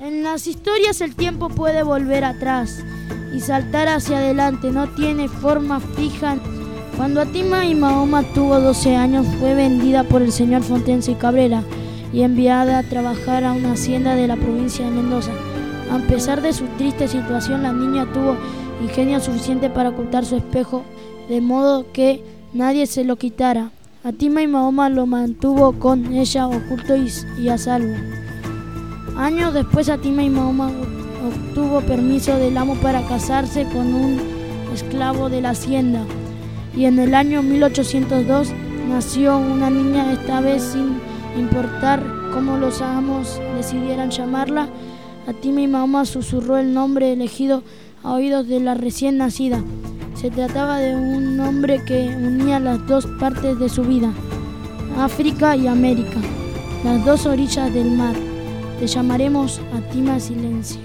En las historias el tiempo puede volver atrás y saltar hacia adelante, no tiene forma fija. Cuando Atima y Mahoma tuvo 12 años fue vendida por el señor Fontense Cabrera y enviada a trabajar a una hacienda de la provincia de Mendoza. A pesar de su triste situación, la niña tuvo ingenio suficiente para ocultar su espejo, de modo que nadie se lo quitara. Atima y Mahoma lo mantuvo con ella oculto y, a salvo. Años después, Atima y Mahoma obtuvo permiso del amo para casarse con un esclavo de la hacienda. Y en el año 1802 nació una niña, esta vez sin importar cómo los amos decidieran llamarla. Atima y Mahoma susurró el nombre elegido a oídos de la recién nacida. Se trataba de un nombre que unía las dos partes de su vida, África y América, las dos orillas del mar. Te llamaremos Atima Silencio.